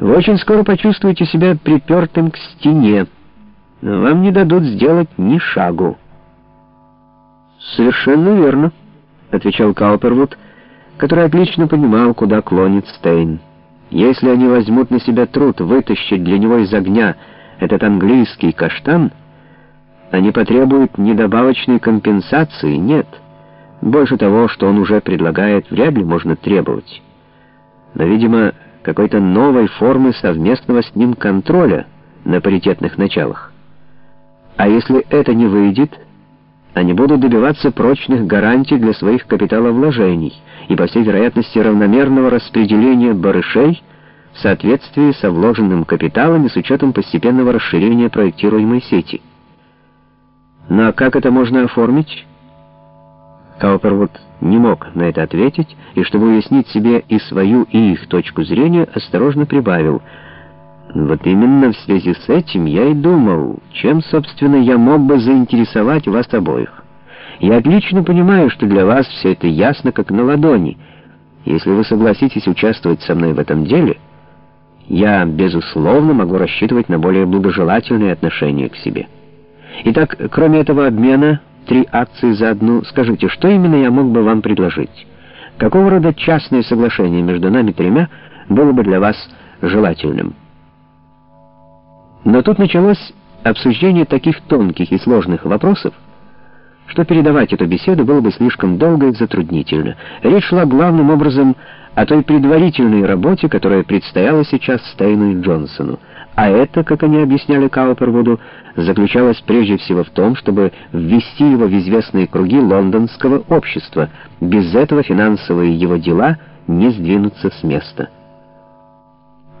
Вы очень скоро почувствуете себя припертым к стене, но вам не дадут сделать ни шагу. «Совершенно верно», — отвечал Каупервуд, который отлично понимал, куда клонит Стейн. «Если они возьмут на себя труд вытащить для него из огня этот английский каштан, они потребуют не добавочной компенсации, нет. Больше того, что он уже предлагает, вряд ли можно требовать. Но, видимо, какой-то новой формы совместного с ним контроля на паритетных началах. А если это не выйдет, они будут добиваться прочных гарантий для своих капиталовложений и, по всей вероятности, равномерного распределения барышей в соответствии со вложенным капиталом и с учетом постепенного расширения проектируемой сети. Но как это можно оформить? Каупервуд не мог на это ответить, и чтобы уяснить себе и свою, и их точку зрения, осторожно прибавил. «Вот именно в связи с этим я и думал, чем, собственно, я мог бы заинтересовать вас обоих. Я отлично понимаю, что для вас все это ясно, как на ладони. Если вы согласитесь участвовать со мной в этом деле, я, безусловно, могу рассчитывать на более благожелательные отношения к себе. Итак, кроме этого обмена...» три акции за одну. Скажите, что именно я мог бы вам предложить? Какого рода частное соглашение между нами тремя было бы для вас желательным? Но тут началось обсуждение таких тонких и сложных вопросов, что передавать эту беседу было бы слишком долго и затруднительно. Речь шла главным образом о той предварительной работе, которая предстояла сейчас Стейну и Джонсону. А это, как они объясняли Каупервуду, заключалось прежде всего в том, чтобы ввести его в известные круги лондонского общества. Без этого финансовые его дела не сдвинутся с места.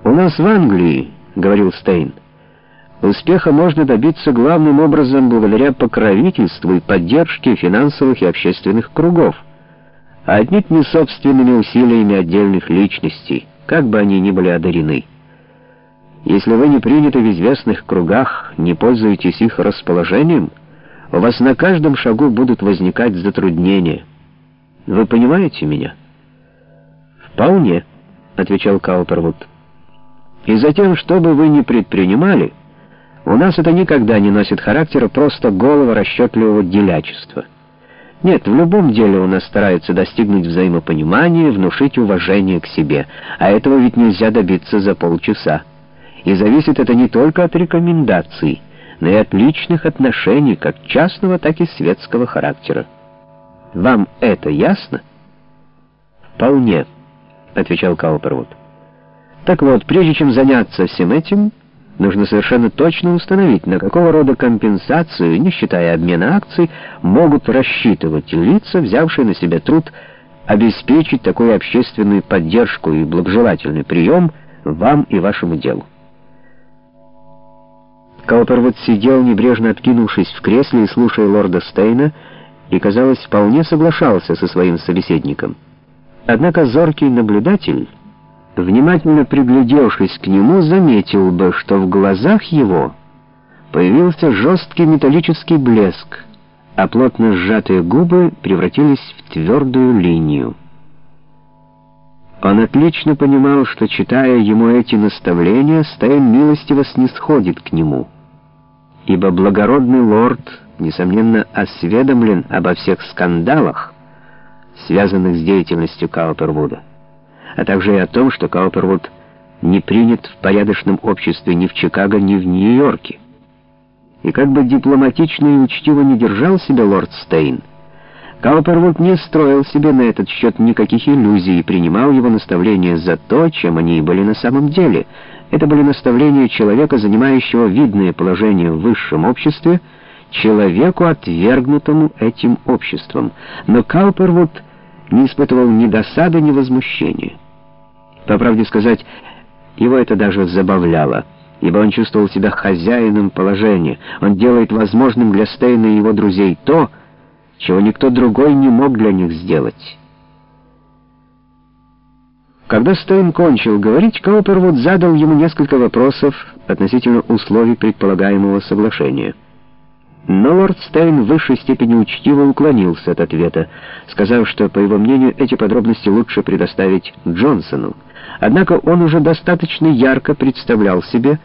«У нас в Англии, — говорил Стейн, — успеха можно добиться главным образом благодаря покровительству и поддержке финансовых и общественных кругов, а отнюдь не собственными усилиями отдельных личностей, как бы они ни были одарены». Если вы не приняты в известных кругах, не пользуетесь их расположением, у вас на каждом шагу будут возникать затруднения. Вы понимаете меня? Вполне, отвечал Каупервуд. И затем, что бы вы ни предпринимали, у нас это никогда не носит характера просто голого расчетливого делячества. Нет, в любом деле у нас стараются достигнуть взаимопонимания, внушить уважение к себе, а этого ведь нельзя добиться за полчаса. И зависит это не только от рекомендаций, но и от личных отношений, как частного, так и светского характера. Вам это ясно? Вполне, отвечал Каупервуд. Так вот, прежде чем заняться всем этим, нужно совершенно точно установить, на какого рода компенсацию, не считая обмена акций, могут рассчитывать лица, взявшие на себя труд обеспечить такую общественную поддержку и благожелательный прием вам и вашему делу. Каупервуд сидел, небрежно откинувшись в кресле и слушая лорда Стейна, и, казалось, вполне соглашался со своим собеседником. Однако зоркий наблюдатель, внимательно приглядевшись к нему, заметил бы, что в глазах его появился жесткий металлический блеск, а плотно сжатые губы превратились в твердую линию. Он отлично понимал, что, читая ему эти наставления, Стейн милостиво снисходит к нему — ибо благородный лорд, несомненно, осведомлен обо всех скандалах, связанных с деятельностью Каупервуда, а также и о том, что Каупервуд не принят в порядочном обществе ни в Чикаго, ни в Нью-Йорке. И как бы дипломатично и учтиво не держал себя лорд Стейн, Каупервуд не строил себе на этот счет никаких иллюзий и принимал его наставления за то, чем они и были на самом деле — это были наставления человека, занимающего видное положение в высшем обществе, человеку, отвергнутому этим обществом. Но Каупервуд не испытывал ни досады, ни возмущения. По правде сказать, его это даже забавляло, ибо он чувствовал себя хозяином положения. Он делает возможным для Стейна и его друзей то, чего никто другой не мог для них сделать. Когда Стейн кончил говорить, Каупервуд задал ему несколько вопросов относительно условий предполагаемого соглашения. Но лорд Стейн в высшей степени учтиво уклонился от ответа, сказав, что, по его мнению, эти подробности лучше предоставить Джонсону, Однако он уже достаточно ярко представлял себе,